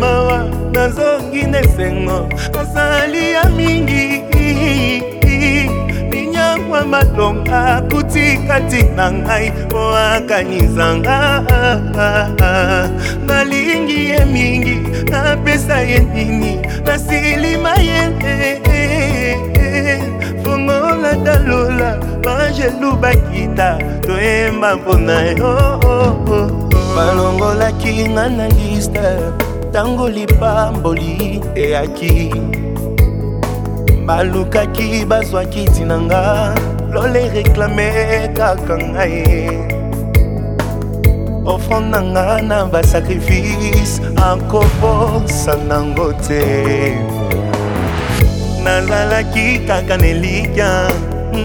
mawa nazongi na esengo azali ya mingi linyawa matonga akuti kati na ngai po akanizanga nalingi ye mingi napesa ye nini nasilima ye fongola talola bangelu bakita toyemba mpona yo balongolaki nga na liste ntango lipamboli eyaki balukaki bazwaki ntina nga lola ereklame kaka ngai ofrande na nga na basakrifise akobosa nango te nalalaki kaka nelika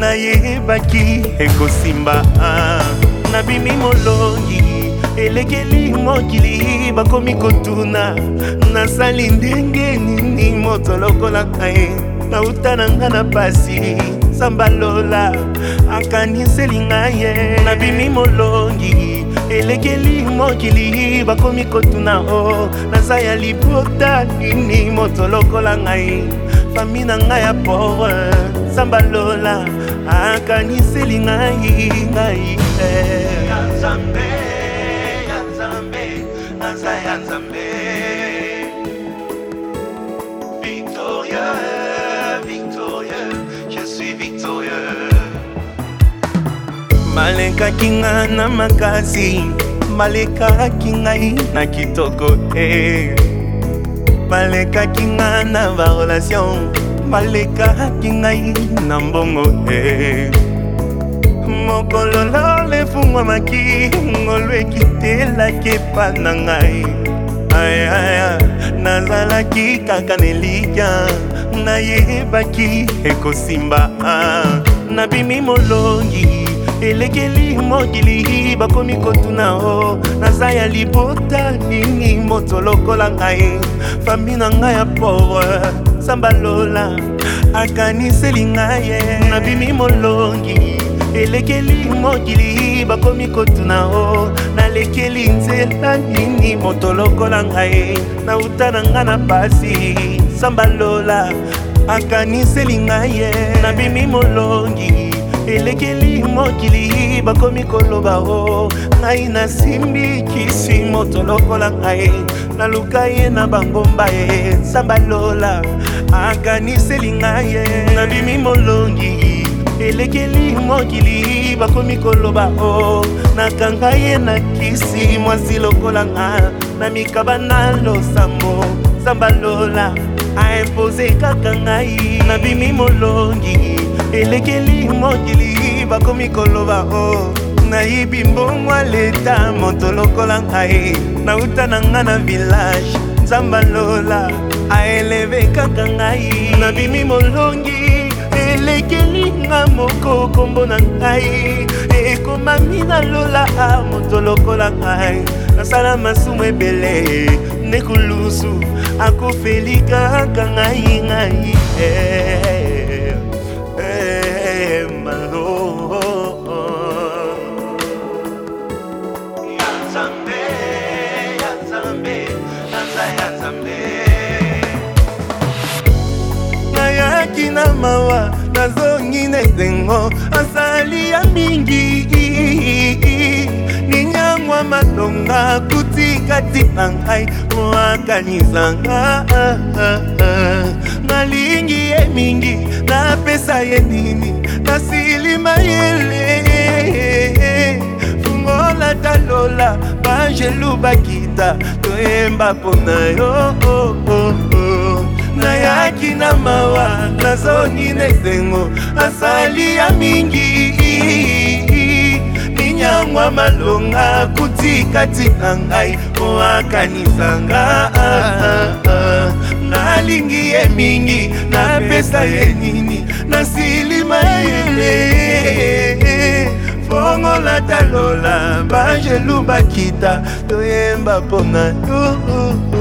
nayebaki ekosimba nabimi molongi elekeli mokili bakomi kotuna nasali ndenge nini moto lokolaka ye nauta na nga na pasi sambalola akaniseli nga ye nabimi molongi elekeli mokili bakomi kotuna o naza ya libota nini moto lokola ngai fami na ngai ya pore sambalola akaniseli ngai ngai eh. balekaki nga na makasi balekaki ngai na kitoko e balekaki nga na barelation balekaki ngai na mbongo e mokolo lolo efungwamaki ngolo ekitelaki epa na ngai ayaya nazalaki kaka nelikya nayebaki ekosimba nabimi molongi elekeli mokili bakomi kotuna o naza ya libota nini moto lokola ngai fami na ngai ya povre zambalola akaniseli ngai ye nabimi molongi elekeli mokili bakomi kotuna o nalekeli nzela nini moto lokola ngai nauta na ngai na pasi zambalola akaniseli ngai ye nabimi molongi elekeli mokili bakomi koloba o ngai nasimbi kisi moto lokola ngai naluka ye na bangomba ye nzamba lola akaniseli ngai ye nabimi molongi elekeli mokili bakomi koloba o nakanga ye na kisi mwasi lokola nga na mikaba na losambo nzamba lola aimpose kaka ngai nabimi molongi elekeli mokili bakomi koloba o oh. nayibi mbongwa leta moto lokola ngai nauta na nga na village nzamba lola aeleve kaka ngai nabimi molongi elekeli nga moko kombo na ngai ekomami na lola a moto lokola ngai nasala masumu ebele ndekulusu akofeli kaka ngai ngai eh. azongi na mawa nazongi na ezengo azali ya mingi ninyangwa matonga kutika tika ngai moakanisanga nalingi ye mingi napesa ye nini nasilima yele fungola talola bangelu bakita toyemba mpona yo oh, oh, oh. nayaki na mawa na zoni na esengo asali ya mingi minyangwa malonga kutikatika ngai po akanisanga nalingi ye mingi napesa ye nini nasilima yele fongola talola bangelu bakita toyemba mpo na yo